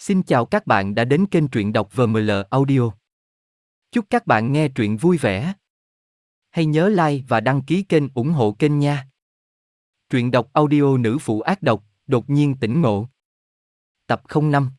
Xin chào các bạn đã đến kênh truyện đọc VML Audio. Chúc các bạn nghe truyện vui vẻ. Hãy nhớ like và đăng ký kênh ủng hộ kênh nha. Truyện đọc audio nữ phụ ác độc, đột nhiên tỉnh ngộ. Tập 05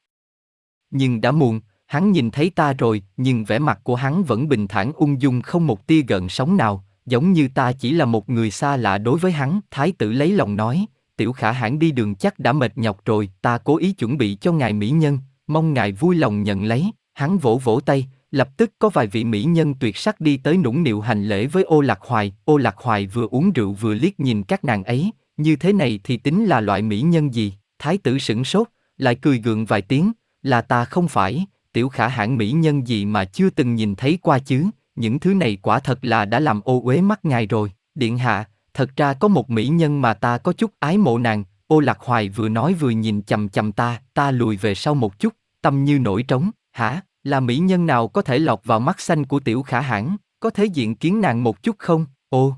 Nhưng đã muộn, hắn nhìn thấy ta rồi, nhưng vẻ mặt của hắn vẫn bình thản ung dung không một tia gợn sóng nào, giống như ta chỉ là một người xa lạ đối với hắn. Thái tử lấy lòng nói, tiểu khả hãn đi đường chắc đã mệt nhọc rồi, ta cố ý chuẩn bị cho ngài mỹ nhân, mong ngài vui lòng nhận lấy. Hắn vỗ vỗ tay, lập tức có vài vị mỹ nhân tuyệt sắc đi tới nũng nịu hành lễ với ô lạc hoài. Ô lạc hoài vừa uống rượu vừa liếc nhìn các nàng ấy, như thế này thì tính là loại mỹ nhân gì? Thái tử sửng sốt, lại cười gượng vài tiếng, là ta không phải, tiểu khả hãn mỹ nhân gì mà chưa từng nhìn thấy qua chứ, những thứ này quả thật là đã làm ô uế mắt ngài rồi. Điện hạ, thật ra có một mỹ nhân mà ta có chút ái mộ nàng, ô lạc hoài vừa nói vừa nhìn chầm chầm ta, ta lùi về sau một chút, tâm như nổi trống, hả, là mỹ nhân nào có thể lọt vào mắt xanh của tiểu khả hãn, có thể diện kiến nàng một chút không, ô.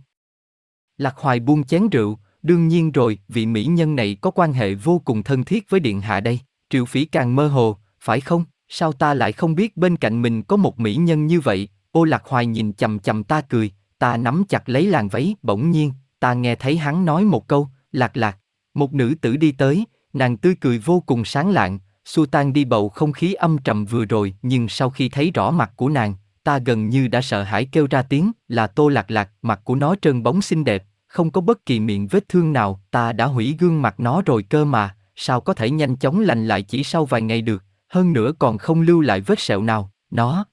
Lạc hoài buông chén rượu, đương nhiên rồi, vị mỹ nhân này có quan hệ vô cùng thân thiết với điện hạ đây, triệu phỉ càng mơ hồ, phải không, sao ta lại không biết bên cạnh mình có một mỹ nhân như vậy, ô lạc hoài nhìn chầm chầm ta cười, ta nắm chặt lấy làn váy, bỗng nhiên, ta nghe thấy hắn nói một câu, lạc lạc. Một nữ tử đi tới, nàng tươi cười vô cùng sáng lạng, xua tan đi bầu không khí âm trầm vừa rồi, nhưng sau khi thấy rõ mặt của nàng, ta gần như đã sợ hãi kêu ra tiếng, là tô lạc lạc, mặt của nó trơn bóng xinh đẹp, không có bất kỳ miệng vết thương nào, ta đã hủy gương mặt nó rồi cơ mà, sao có thể nhanh chóng lành lại chỉ sau vài ngày được, hơn nữa còn không lưu lại vết sẹo nào, nó.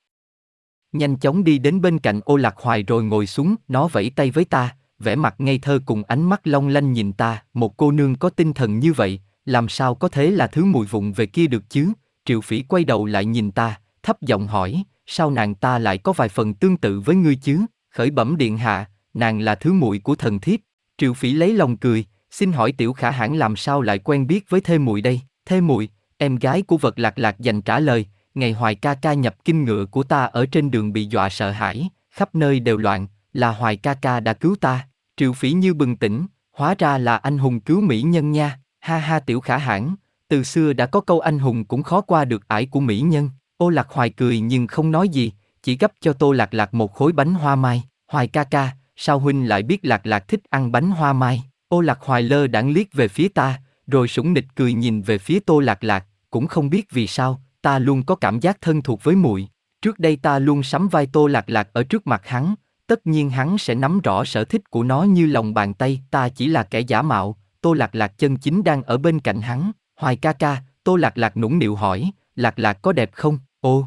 Nhanh chóng đi đến bên cạnh ô lạc hoài rồi ngồi xuống, nó vẫy tay với ta, vẻ mặt ngây thơ cùng ánh mắt long lanh nhìn ta, một cô nương có tinh thần như vậy, làm sao có thể là thứ mùi vụng về kia được chứ? Triệu Phỉ quay đầu lại nhìn ta, thấp giọng hỏi, sao nàng ta lại có vài phần tương tự với ngươi chứ? Khởi bẩm điện hạ, nàng là thứ muội của thần thiếp. Triệu Phỉ lấy lòng cười, xin hỏi tiểu khả hãn làm sao lại quen biết với thê muội đây? Thê muội, em gái của vật lạc lạc dành trả lời, ngày hoài ca ca nhập kinh ngựa của ta ở trên đường bị dọa sợ hãi, khắp nơi đều loạn, là hoài ca ca đã cứu ta. Triệu phỉ như bừng tỉnh, hóa ra là anh hùng cứu mỹ nhân nha, ha ha tiểu khả hãn, từ xưa đã có câu anh hùng cũng khó qua được ải của mỹ nhân. Ô lạc hoài cười nhưng không nói gì, chỉ gấp cho tô lạc lạc một khối bánh hoa mai. Hoài ca ca, sao huynh lại biết lạc lạc thích ăn bánh hoa mai? Ô lạc hoài lơ đãng liếc về phía ta, rồi sủng nịch cười nhìn về phía tô lạc lạc, cũng không biết vì sao, ta luôn có cảm giác thân thuộc với muội. Trước đây ta luôn sắm vai tô lạc lạc ở trước mặt hắn, tất nhiên hắn sẽ nắm rõ sở thích của nó như lòng bàn tay, ta chỉ là kẻ giả mạo, Tô Lạc Lạc chân chính đang ở bên cạnh hắn, Hoài ca ca, Tô Lạc Lạc nũng nịu hỏi, Lạc Lạc có đẹp không, ô.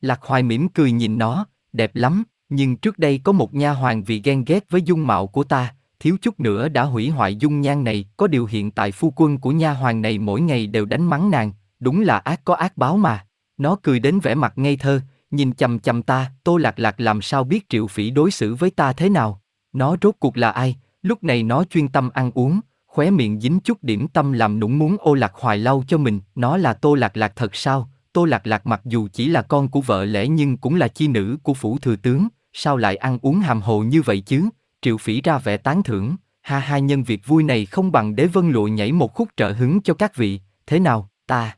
Lạc Hoài mỉm cười nhìn nó, đẹp lắm, nhưng trước đây có một nha hoàng vì ghen ghét với dung mạo của ta, thiếu chút nữa đã hủy hoại dung nhan này, có điều hiện tại phu quân của nha hoàng này mỗi ngày đều đánh mắng nàng, đúng là ác có ác báo mà. Nó cười đến vẻ mặt ngây thơ, nhìn chầm chầm ta, Tô Lạc Lạc làm sao biết Triệu Phỉ đối xử với ta thế nào? Nó rốt cuộc là ai? Lúc này nó chuyên tâm ăn uống, khóe miệng dính chút điểm tâm làm nũng muốn ô lạc hoài lau cho mình, nó là Tô Lạc Lạc thật sao? Tô Lạc Lạc mặc dù chỉ là con của vợ lẽ nhưng cũng là chi nữ của phủ thừa tướng, sao lại ăn uống hàm hồ như vậy chứ? Triệu Phỉ ra vẻ tán thưởng, ha ha nhân việc vui này không bằng đế vân lụa nhảy một khúc trợ hứng cho các vị, thế nào, ta?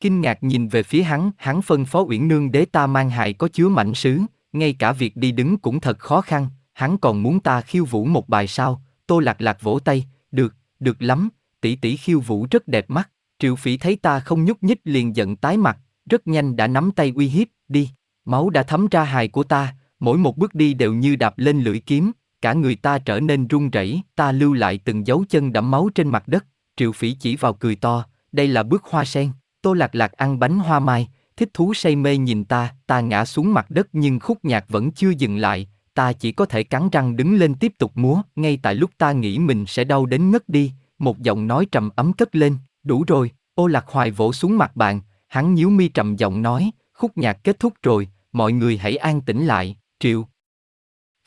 Kinh ngạc nhìn về phía hắn, hắn phân phó Uyển Nương đế ta mang hại có chứa mảnh sứ, ngay cả việc đi đứng cũng thật khó khăn, hắn còn muốn ta khiêu vũ một bài sao, tô lạc lạc vỗ tay, được, được lắm, tỷ tỷ khiêu vũ rất đẹp mắt, triệu phỉ thấy ta không nhúc nhích liền giận tái mặt, rất nhanh đã nắm tay uy hiếp, đi, máu đã thấm ra hài của ta, mỗi một bước đi đều như đạp lên lưỡi kiếm, cả người ta trở nên run rẩy, ta lưu lại từng dấu chân đẫm máu trên mặt đất, triệu phỉ chỉ vào cười to, đây là bước hoa sen. Tô Lạc Lạc ăn bánh hoa mai, thích thú say mê nhìn ta, ta ngã xuống mặt đất nhưng khúc nhạc vẫn chưa dừng lại, ta chỉ có thể cắn răng đứng lên tiếp tục múa, ngay tại lúc ta nghĩ mình sẽ đau đến ngất đi, một giọng nói trầm ấm cất lên, đủ rồi, ô lạc hoài vỗ xuống mặt bạn, hắn nhíu mi trầm giọng nói, khúc nhạc kết thúc rồi, mọi người hãy an tĩnh lại, triệu.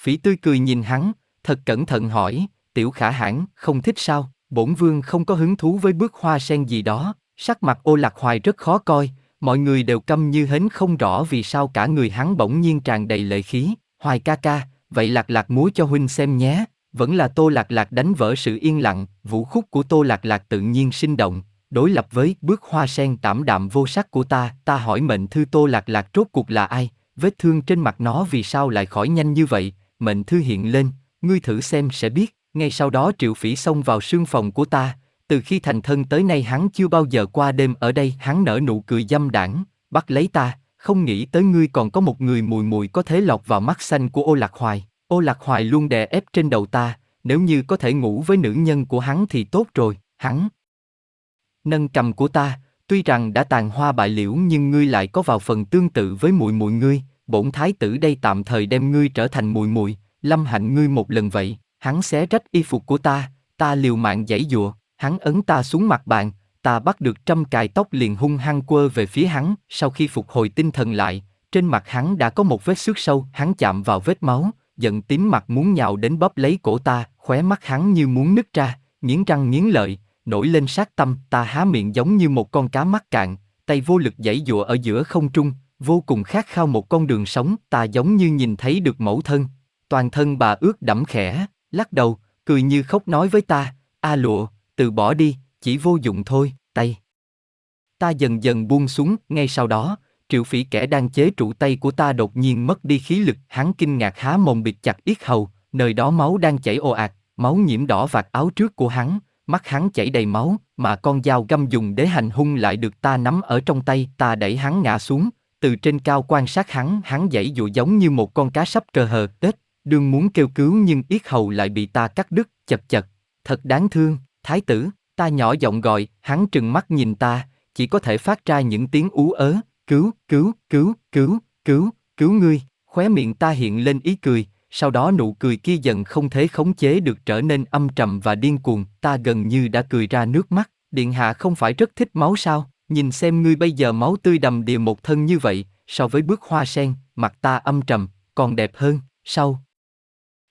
Phỉ tươi cười nhìn hắn, thật cẩn thận hỏi, tiểu khả hãn, không thích sao, bổn vương không có hứng thú với bước hoa sen gì đó, Sắc mặt ô lạc hoài rất khó coi, mọi người đều câm như hến không rõ vì sao cả người hắn bỗng nhiên tràn đầy lệ khí. Hoài ca ca, vậy lạc lạc múa cho huynh xem nhé. Vẫn là tô lạc lạc đánh vỡ sự yên lặng, vũ khúc của tô lạc lạc tự nhiên sinh động, đối lập với bước hoa sen tảm đạm vô sắc của ta, ta hỏi mệnh thư Tô Lạc Lạc rốt cuộc là ai, vết thương trên mặt nó vì sao lại khỏi nhanh như vậy, mệnh thư hiện lên, ngươi thử xem sẽ biết, ngay sau đó triệu phỉ xông vào sương phòng của ta, từ khi thành thân tới nay hắn chưa bao giờ qua đêm ở đây, hắn nở nụ cười dâm đảng, bắt lấy ta, không nghĩ tới ngươi còn có một người mùi mùi có thể lọt vào mắt xanh của ô lạc hoài, ô lạc hoài luôn đè ép trên đầu ta, nếu như có thể ngủ với nữ nhân của hắn thì tốt rồi, hắn. Nâng cầm của ta, tuy rằng đã tàn hoa bại liễu nhưng ngươi lại có vào phần tương tự với mùi mùi ngươi, bổn thái tử đây tạm thời đem ngươi trở thành mùi mùi, lâm hạnh ngươi một lần vậy, hắn xé rách y phục của ta, ta liều mạng giãy dụa, hắn ấn ta xuống mặt bàn, ta bắt được trăm cài tóc liền hung hăng quơ về phía hắn, sau khi phục hồi tinh thần lại, trên mặt hắn đã có một vết xước sâu, hắn chạm vào vết máu, giận tím mặt muốn nhào đến bóp lấy cổ ta, khóe mắt hắn như muốn nứt ra, nghiến răng nghiến lợi, nổi lên sát tâm, ta há miệng giống như một con cá mắc cạn, tay vô lực giãy dụa ở giữa không trung, vô cùng khát khao một con đường sống, ta giống như nhìn thấy được mẫu thân. Toàn thân bà ướt đẫm khẽ, lắc đầu, cười như khóc nói với ta, a lụa, từ bỏ đi, chỉ vô dụng thôi, tay. Ta dần dần buông xuống, ngay sau đó, triệu phỉ kẻ đang chế trụ tay của ta đột nhiên mất đi khí lực, hắn kinh ngạc há mồm bịt chặt yết hầu, nơi đó máu đang chảy ồ ạt, máu nhiễm đỏ vạt áo trước của hắn, mắt hắn chảy đầy máu, mà con dao găm dùng để hành hung lại được ta nắm ở trong tay, ta đẩy hắn ngã xuống, từ trên cao quan sát hắn, hắn dãy dụa giống như một con cá sắp cờ hờ, tết, đương muốn kêu cứu nhưng yết hầu lại bị ta cắt đứt, chật chật, thật đáng thương, thái tử, ta nhỏ giọng gọi, hắn trừng mắt nhìn ta, chỉ có thể phát ra những tiếng ú ớ, cứu, cứu, cứu, cứu, cứu, cứu ngươi, khóe miệng ta hiện lên ý cười, sau đó nụ cười kia dần không thể khống chế được trở nên âm trầm và điên cuồng, ta gần như đã cười ra nước mắt, điện hạ không phải rất thích máu sao, nhìn xem ngươi bây giờ máu tươi đầm đìa một thân như vậy, so với bước hoa sen, mặt ta âm trầm, còn đẹp hơn, sau.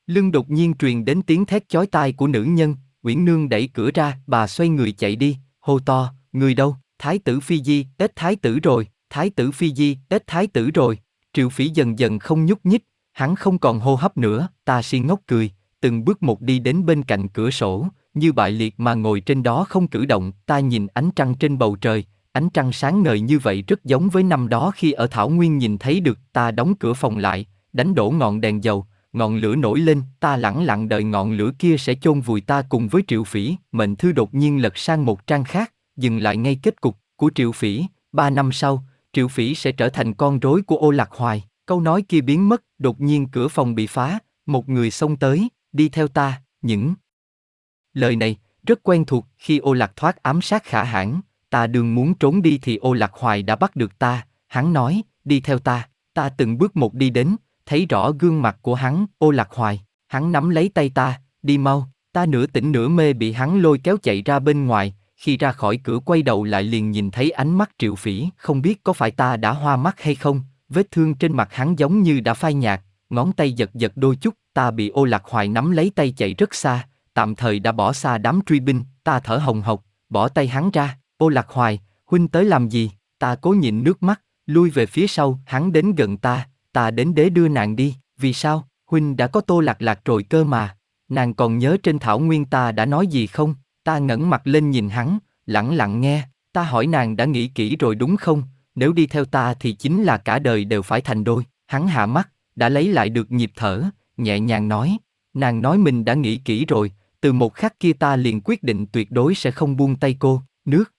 Lưng đột nhiên truyền đến tiếng thét chói tai của nữ nhân, Nguyễn Nương đẩy cửa ra, bà xoay người chạy đi, hô to, người đâu, thái tử Phi Di, tết thái tử rồi, thái tử Phi Di, tết thái tử rồi, triệu phỉ dần dần không nhúc nhích, hắn không còn hô hấp nữa, ta si ngốc cười, từng bước một đi đến bên cạnh cửa sổ, như bại liệt mà ngồi trên đó không cử động, ta nhìn ánh trăng trên bầu trời, ánh trăng sáng ngời như vậy rất giống với năm đó khi ở Thảo Nguyên nhìn thấy được ta đóng cửa phòng lại, đánh đổ ngọn đèn dầu, ngọn lửa nổi lên, ta lẳng lặng đợi ngọn lửa kia sẽ chôn vùi ta cùng với Triệu Phỉ, mệnh thư đột nhiên lật sang một trang khác, dừng lại ngay kết cục của Triệu Phỉ, ba năm sau, Triệu Phỉ sẽ trở thành con rối của Ô Lạc Hoài. Câu nói kia biến mất, đột nhiên cửa phòng bị phá, một người xông tới, đi theo ta, những lời này rất quen thuộc khi Ô Lạc thoát ám sát khả hãn, ta đường muốn trốn đi thì Ô Lạc Hoài đã bắt được ta, hắn nói, đi theo ta, ta từng bước một đi đến, thấy rõ gương mặt của hắn, Ô Lạc Hoài, hắn nắm lấy tay ta, đi mau, ta nửa tỉnh nửa mê bị hắn lôi kéo chạy ra bên ngoài, khi ra khỏi cửa quay đầu lại liền nhìn thấy ánh mắt triệu phỉ, không biết có phải ta đã hoa mắt hay không, vết thương trên mặt hắn giống như đã phai nhạt, ngón tay giật giật đôi chút, ta bị ô lạc hoài nắm lấy tay chạy rất xa, tạm thời đã bỏ xa đám truy binh, ta thở hồng hộc, bỏ tay hắn ra, ô lạc hoài, huynh tới làm gì, ta cố nhịn nước mắt, lui về phía sau, hắn đến gần ta, ta đến đế đưa nàng đi, vì sao, huynh đã có tô lạc lạc rồi cơ mà, nàng còn nhớ trên thảo nguyên ta đã nói gì không, ta ngẩng mặt lên nhìn hắn, lặng lặng nghe, ta hỏi nàng đã nghĩ kỹ rồi đúng không, nếu đi theo ta thì chính là cả đời đều phải thành đôi, hắn hạ mắt, đã lấy lại được nhịp thở, nhẹ nhàng nói, nàng nói mình đã nghĩ kỹ rồi, từ một khắc kia ta liền quyết định tuyệt đối sẽ không buông tay cô, nước.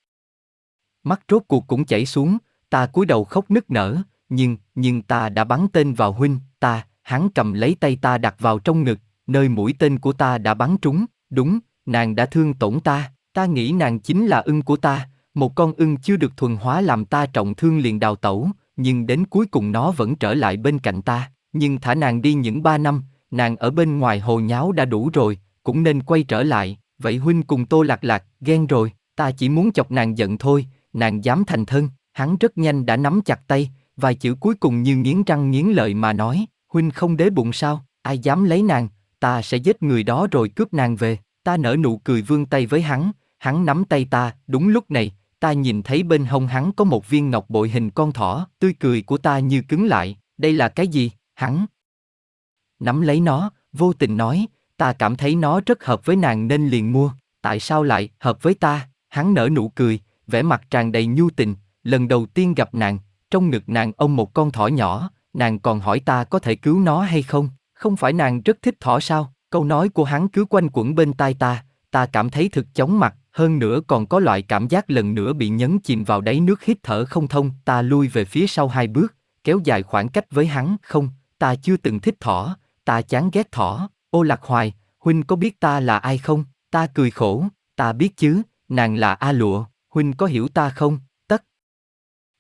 Mắt rốt cuộc cũng chảy xuống, ta cúi đầu khóc nức nở, nhưng, nhưng ta đã bắn tên vào huynh, ta, hắn cầm lấy tay ta đặt vào trong ngực, nơi mũi tên của ta đã bắn trúng, đúng, nàng đã thương tổn ta, ta nghĩ nàng chính là ưng của ta, một con ưng chưa được thuần hóa làm ta trọng thương liền đào tẩu, nhưng đến cuối cùng nó vẫn trở lại bên cạnh ta, nhưng thả nàng đi những ba năm, nàng ở bên ngoài hồ nháo đã đủ rồi, cũng nên quay trở lại, vậy huynh cùng tô lạc lạc, ghen rồi, ta chỉ muốn chọc nàng giận thôi, nàng dám thành thân, hắn rất nhanh đã nắm chặt tay, vài chữ cuối cùng như nghiến răng nghiến lợi mà nói, huynh không đế bụng sao, ai dám lấy nàng, ta sẽ giết người đó rồi cướp nàng về, ta nở nụ cười vươn tay với hắn, hắn nắm tay ta, đúng lúc này, ta nhìn thấy bên hông hắn có một viên ngọc bội hình con thỏ, tươi cười của ta như cứng lại, đây là cái gì, hắn? Nắm lấy nó, vô tình nói, ta cảm thấy nó rất hợp với nàng nên liền mua, tại sao lại hợp với ta, hắn nở nụ cười, vẻ mặt tràn đầy nhu tình, lần đầu tiên gặp nàng, trong ngực nàng ông một con thỏ nhỏ, nàng còn hỏi ta có thể cứu nó hay không, không phải nàng rất thích thỏ sao, câu nói của hắn cứ quanh quẩn bên tai ta, ta cảm thấy thực chóng mặt, hơn nữa còn có loại cảm giác lần nữa bị nhấn chìm vào đáy nước hít thở không thông, ta lui về phía sau hai bước, kéo dài khoảng cách với hắn, không, ta chưa từng thích thỏ, ta chán ghét thỏ, ô lạc hoài, huynh có biết ta là ai không, ta cười khổ, ta biết chứ, nàng là A Lụa, huynh có hiểu ta không, tất.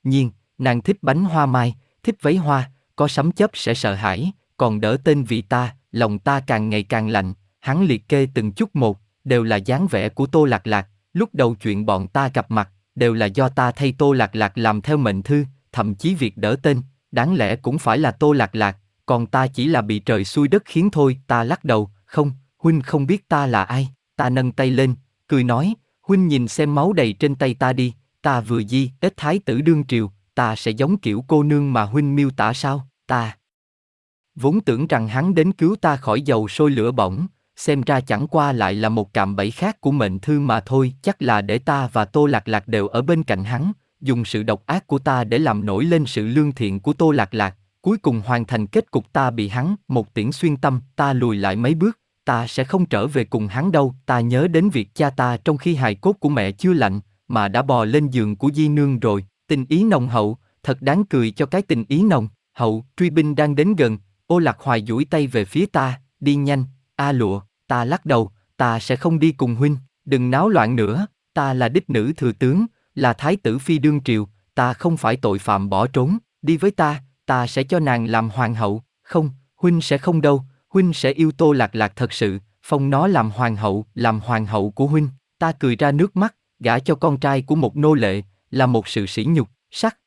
Nhiên, nàng thích bánh hoa mai, thích váy hoa, có sấm chấp sẽ sợ hãi, còn đỡ tên vì ta, lòng ta càng ngày càng lạnh, hắn liệt kê từng chút một, đều là dáng vẻ của Tô Lạc Lạc, lúc đầu chuyện bọn ta gặp mặt, đều là do ta thay Tô Lạc Lạc làm theo mệnh thư, thậm chí việc đỡ tên, đáng lẽ cũng phải là Tô Lạc Lạc, còn ta chỉ là bị trời xui đất khiến thôi, ta lắc đầu, không, huynh không biết ta là ai, ta nâng tay lên, cười nói, huynh nhìn xem máu đầy trên tay ta đi, ta vừa di, ít thái tử đương triều, ta sẽ giống kiểu cô nương mà huynh miêu tả sao, ta. Vốn tưởng rằng hắn đến cứu ta khỏi dầu sôi lửa bỏng, xem ra chẳng qua lại là một cạm bẫy khác của mệnh thư mà thôi, chắc là để ta và Tô Lạc Lạc đều ở bên cạnh hắn, dùng sự độc ác của ta để làm nổi lên sự lương thiện của Tô Lạc Lạc, cuối cùng hoàn thành kết cục ta bị hắn, một tiễn xuyên tâm, ta lùi lại mấy bước, ta sẽ không trở về cùng hắn đâu, ta nhớ đến việc cha ta trong khi hài cốt của mẹ chưa lạnh, mà đã bò lên giường của Di Nương rồi, tình ý nồng hậu, thật đáng cười cho cái tình ý nồng, hậu, truy binh đang đến gần, ô lạc hoài duỗi tay về phía ta, đi nhanh, a lụa, ta lắc đầu, ta sẽ không đi cùng huynh, đừng náo loạn nữa, ta là đích nữ thừa tướng, là thái tử phi đương triều, ta không phải tội phạm bỏ trốn, đi với ta, ta sẽ cho nàng làm hoàng hậu, không, huynh sẽ không đâu, huynh sẽ yêu tô lạc lạc thật sự, phong nó làm hoàng hậu, làm hoàng hậu của huynh, ta cười ra nước mắt, gả cho con trai của một nô lệ, là một sự sỉ nhục, sắc.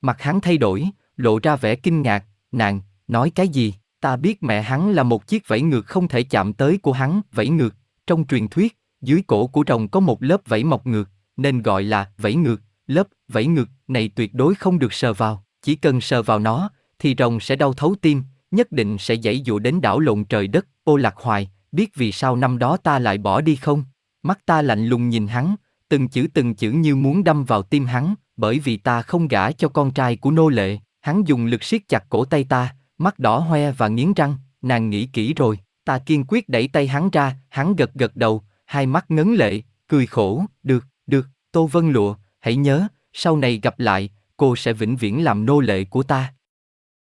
Mặt hắn thay đổi, lộ ra vẻ kinh ngạc, nàng, nói cái gì, ta biết mẹ hắn là một chiếc vẫy ngược không thể chạm tới của hắn, vẫy ngược, trong truyền thuyết, dưới cổ của rồng có một lớp vẫy mọc ngược, nên gọi là vẫy ngược, lớp vẫy ngược này tuyệt đối không được sờ vào, chỉ cần sờ vào nó, thì rồng sẽ đau thấu tim, nhất định sẽ dãy dụ đến đảo lộn trời đất, ô lạc hoài, biết vì sao năm đó ta lại bỏ đi không? Mắt ta lạnh lùng nhìn hắn, từng chữ từng chữ như muốn đâm vào tim hắn, bởi vì ta không gả cho con trai của nô lệ, hắn dùng lực siết chặt cổ tay ta, mắt đỏ hoe và nghiến răng, nàng nghĩ kỹ rồi, ta kiên quyết đẩy tay hắn ra, hắn gật gật đầu, hai mắt ngấn lệ, cười khổ, được, được, Tô Vân Lụa, hãy nhớ, sau này gặp lại, cô sẽ vĩnh viễn làm nô lệ của ta.